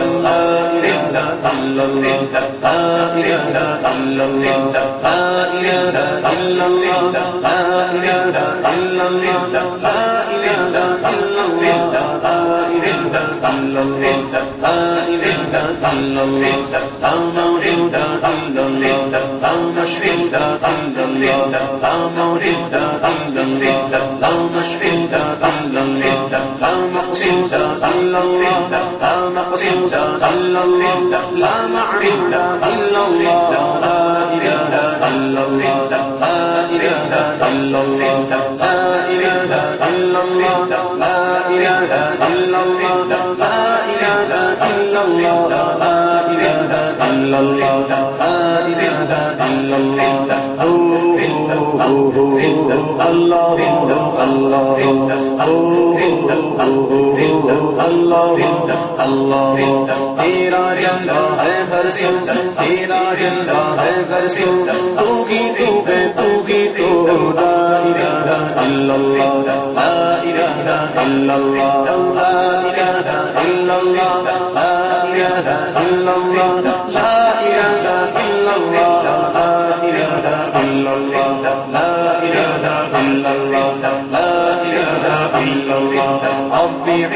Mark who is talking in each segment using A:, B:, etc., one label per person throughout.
A: اللہ الا الله لا اله الا الله لا اله الا الله لا اله الا الله لا اله الا الله اللہ تیرا جنگا ہے گھر سو تیرا جنگا ہے گھر سو تو گی تو تو گی تو لا الہ الا اللہ لا الہ الا اللہ لا الہ الا اللہ لا الہ الا اللہ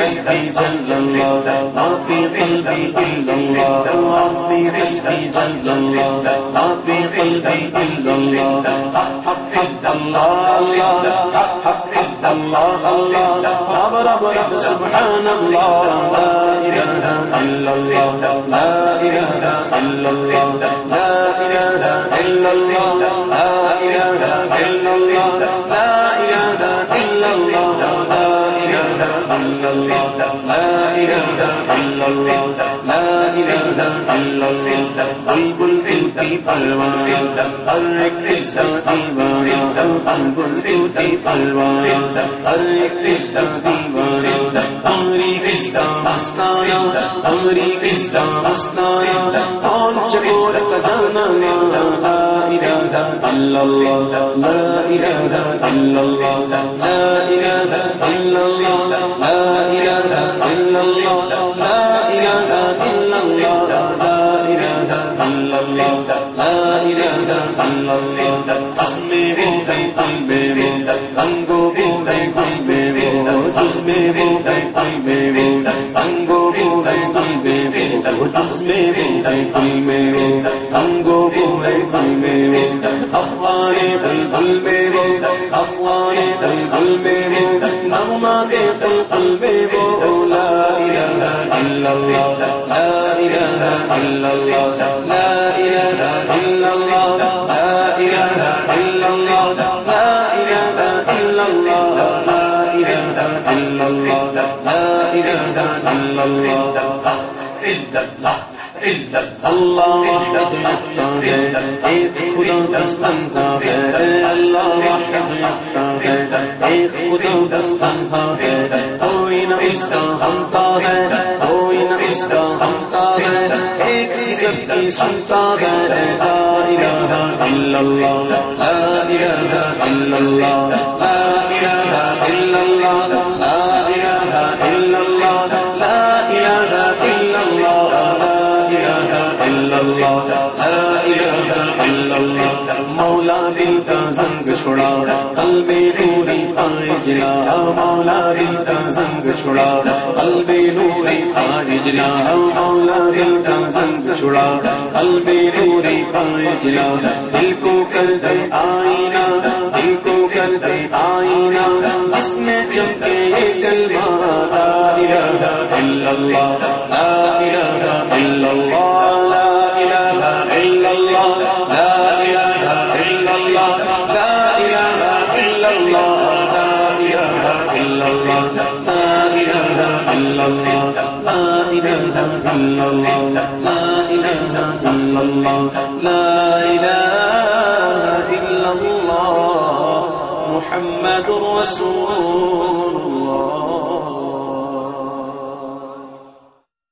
A: حسبي جل الله ما في قلبي إلا الله ربي حسبي جل الله ما في قلبي إلا الله حق حق الله الله حق حق الله الله رب رب رب سبحان الله لا إله إلا الله لا إله إلا الله لا إله إلا الله لا إله إلا الله لا إله إلا الله لا إله إلا الله لا إله إلا الله لا بالکل دل کی پلوان ہر ایک کرشن دیوان بالکل پلوان ہر ایک کرشن دیوان امری کرشن ہستایا امری کرشن ہستایا اور چکور کدانا اس میں وہ ہم میں اللہ ایک خدا دستنتا ہے اللہ یکتا ہے ایک خدا ہے کوئی نہ اس کا ہے کوئی نہ اس کا ہے ایک کی سنتا ہے لا الہ الا اللہ لا الہ الا اللہ اللہ ہر الا اللہ. مولا دل کا زنگ چھڑا. قلب نوری پائے جلا مولا دل کا زنگ چھڑا. قلب نوری پائے جلا مولا دل کا زنگ چھڑا. قلب نوری پائے جلا دل کو کر دے آئینہ. دل کو کر دے آئینہ. جس میں چمکے یہ کلمہ لا الہ الا اللہ. لا الہ الا اللہ. اللہ لا الہ الا اللہ لا الہ الا اللہ لا الہ لا محمد رسول الله